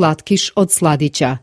slatkiš od sladića.